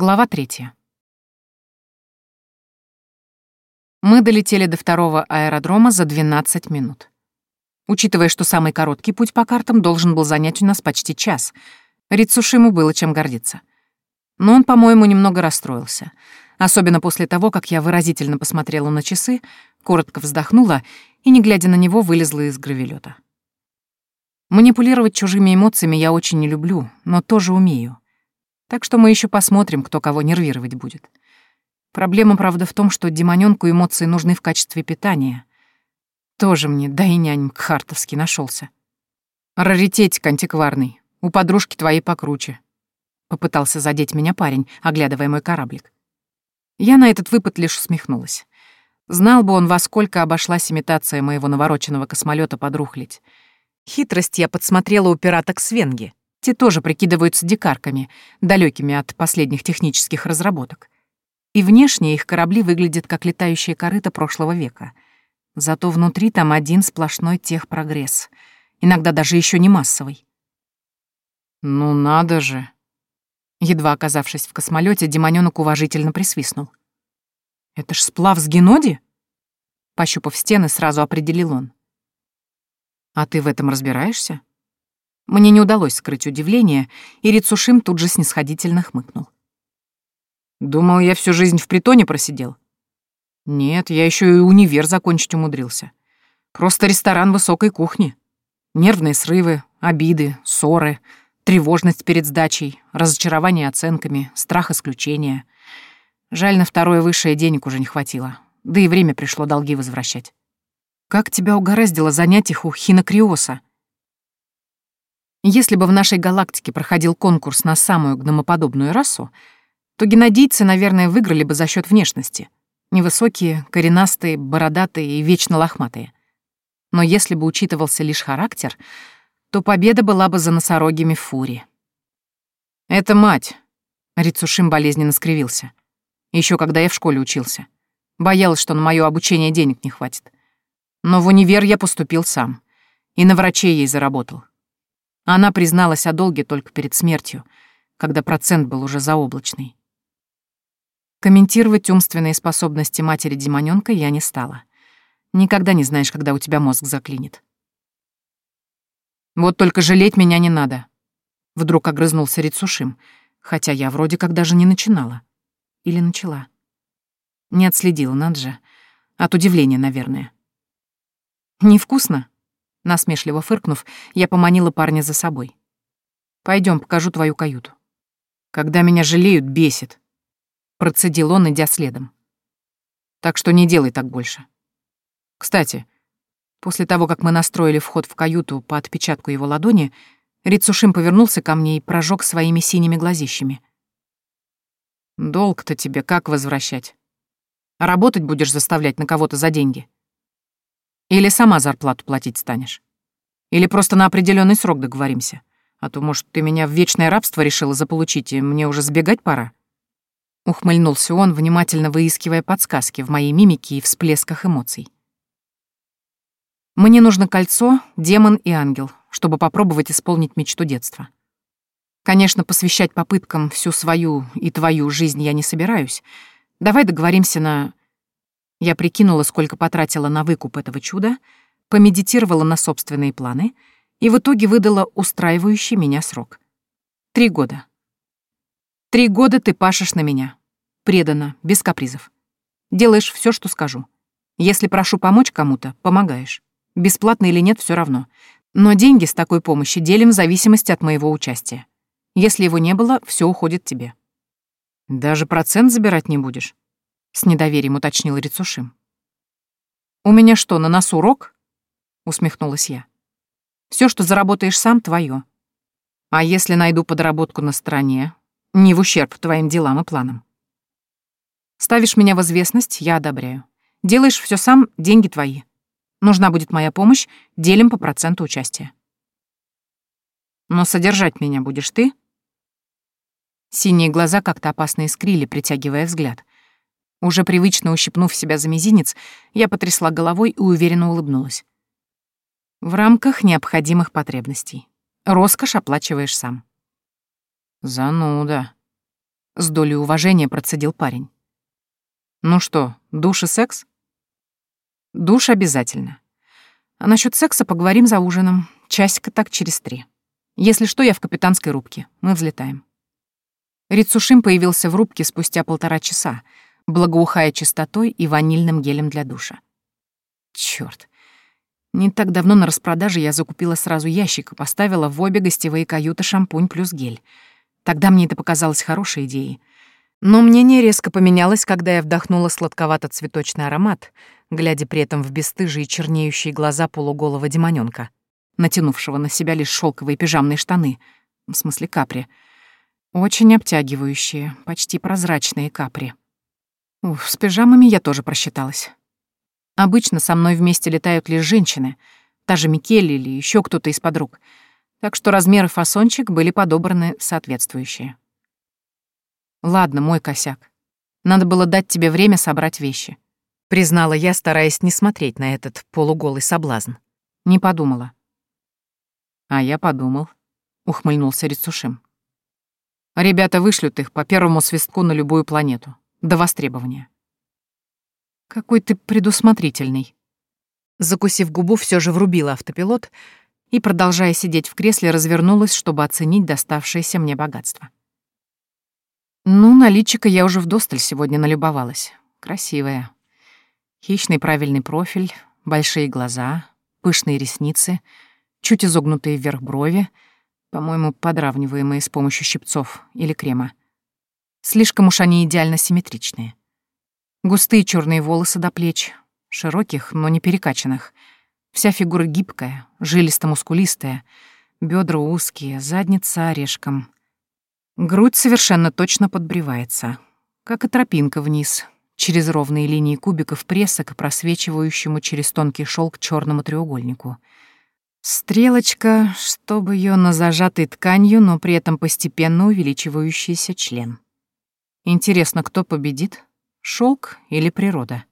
Глава третья. Мы долетели до второго аэродрома за 12 минут. Учитывая, что самый короткий путь по картам должен был занять у нас почти час, Рицушиму было чем гордиться. Но он, по-моему, немного расстроился. Особенно после того, как я выразительно посмотрела на часы, коротко вздохнула и, не глядя на него, вылезла из гравелета. Манипулировать чужими эмоциями я очень не люблю, но тоже умею. Так что мы еще посмотрим, кто кого нервировать будет. Проблема, правда, в том, что демонёнку эмоции нужны в качестве питания. Тоже мне, да и нянь Кхартовский нашелся. Раритетик антикварный, у подружки твоей покруче. Попытался задеть меня парень, оглядывая мой кораблик. Я на этот выпад лишь усмехнулась. Знал бы он, во сколько обошлась имитация моего навороченного космолета подрухлить. Хитрость я подсмотрела у пираток Свенги. Те тоже прикидываются дикарками, далекими от последних технических разработок. И внешне их корабли выглядят как летающие корыта прошлого века. Зато внутри там один сплошной техпрогресс. Иногда даже еще не массовый. «Ну надо же!» Едва оказавшись в космолете, демонёнок уважительно присвистнул. «Это ж сплав с Геноди?» Пощупав стены, сразу определил он. «А ты в этом разбираешься?» Мне не удалось скрыть удивление, и Рицушим тут же снисходительно хмыкнул. «Думал, я всю жизнь в притоне просидел?» «Нет, я еще и универ закончить умудрился. Просто ресторан высокой кухни. Нервные срывы, обиды, ссоры, тревожность перед сдачей, разочарование оценками, страх исключения. Жаль, на второе высшее денег уже не хватило, да и время пришло долги возвращать. Как тебя угораздило занять их у Хинокриоса?» Если бы в нашей галактике проходил конкурс на самую гномоподобную расу, то генодийцы, наверное, выиграли бы за счет внешности. Невысокие, коренастые, бородатые и вечно лохматые. Но если бы учитывался лишь характер, то победа была бы за носорогими фури. «Это мать», — Рицушим болезненно скривился. Еще когда я в школе учился. Боялась, что на мое обучение денег не хватит. Но в универ я поступил сам. И на врачей ей заработал. Она призналась о долге только перед смертью, когда процент был уже заоблачный. Комментировать умственные способности матери демонёнка я не стала. Никогда не знаешь, когда у тебя мозг заклинит. «Вот только жалеть меня не надо», — вдруг огрызнулся Рицушим, хотя я вроде как даже не начинала. Или начала. Не отследила, надо же. От удивления, наверное. «Невкусно?» Насмешливо фыркнув, я поманила парня за собой. Пойдем, покажу твою каюту. Когда меня жалеют, бесит. Процедил он, идя следом. Так что не делай так больше. Кстати, после того, как мы настроили вход в каюту по отпечатку его ладони, Рицушим повернулся ко мне и прожег своими синими глазищами. «Долг-то тебе как возвращать? Работать будешь заставлять на кого-то за деньги?» Или сама зарплату платить станешь? Или просто на определенный срок договоримся? А то, может, ты меня в вечное рабство решила заполучить, и мне уже сбегать пора?» Ухмыльнулся он, внимательно выискивая подсказки в моей мимике и всплесках эмоций. «Мне нужно кольцо, демон и ангел, чтобы попробовать исполнить мечту детства. Конечно, посвящать попыткам всю свою и твою жизнь я не собираюсь. Давай договоримся на я прикинула, сколько потратила на выкуп этого чуда, помедитировала на собственные планы и в итоге выдала устраивающий меня срок. Три года. Три года ты пашешь на меня. Преданно, без капризов. Делаешь все, что скажу. Если прошу помочь кому-то, помогаешь. Бесплатно или нет, все равно. Но деньги с такой помощи делим в зависимости от моего участия. Если его не было, все уходит тебе. Даже процент забирать не будешь. — с недоверием уточнил Рицушим. «У меня что, на носу рок?» — усмехнулась я. Все, что заработаешь сам, твое. А если найду подработку на стороне, не в ущерб твоим делам и планам? Ставишь меня в известность, я одобряю. Делаешь все сам, деньги твои. Нужна будет моя помощь, делим по проценту участия. Но содержать меня будешь ты?» Синие глаза как-то опасно искрили, притягивая взгляд. Уже привычно ущипнув себя за мизинец, я потрясла головой и уверенно улыбнулась. В рамках необходимых потребностей. Роскошь оплачиваешь сам. Зануда. С долей уважения процедил парень. Ну что, душ и секс? Душ обязательно. А насчет секса поговорим за ужином. Часика так через три. Если что, я в капитанской рубке. Мы взлетаем. Рицушим появился в рубке спустя полтора часа, благоухая чистотой и ванильным гелем для душа. Чёрт. Не так давно на распродаже я закупила сразу ящик и поставила в обе гостевые каюты шампунь плюс гель. Тогда мне это показалось хорошей идеей. Но мнение резко поменялось, когда я вдохнула сладковато-цветочный аромат, глядя при этом в бесстыжие чернеющие глаза полуголого демонёнка, натянувшего на себя лишь шелковые пижамные штаны, в смысле капри. Очень обтягивающие, почти прозрачные капри. Уф, с пижамами я тоже просчиталась. Обычно со мной вместе летают лишь женщины, та же Микелли или еще кто-то из подруг, так что размеры фасончик были подобраны соответствующие. Ладно, мой косяк. Надо было дать тебе время собрать вещи. Признала я, стараясь не смотреть на этот полуголый соблазн. Не подумала. А я подумал, ухмыльнулся Рицушим. Ребята вышлют их по первому свистку на любую планету, до востребования. Какой ты предусмотрительный. Закусив губу, все же врубила автопилот и, продолжая сидеть в кресле, развернулась, чтобы оценить доставшееся мне богатство. Ну, на личико я уже вдосталь сегодня налюбовалась. Красивая. Хищный правильный профиль, большие глаза, пышные ресницы, чуть изогнутые вверх брови, по-моему, подравниваемые с помощью щипцов или крема. Слишком уж они идеально симметричные. Густые черные волосы до плеч, широких, но не перекачанных. Вся фигура гибкая, жилисто-мускулистая, бедра узкие, задница орешком. Грудь совершенно точно подбривается, как и тропинка вниз, через ровные линии кубиков пресса к просвечивающему через тонкий шелк черному треугольнику. Стрелочка, чтобы ее на зажатой тканью, но при этом постепенно увеличивающийся член. Интересно, кто победит? Шелк или природа?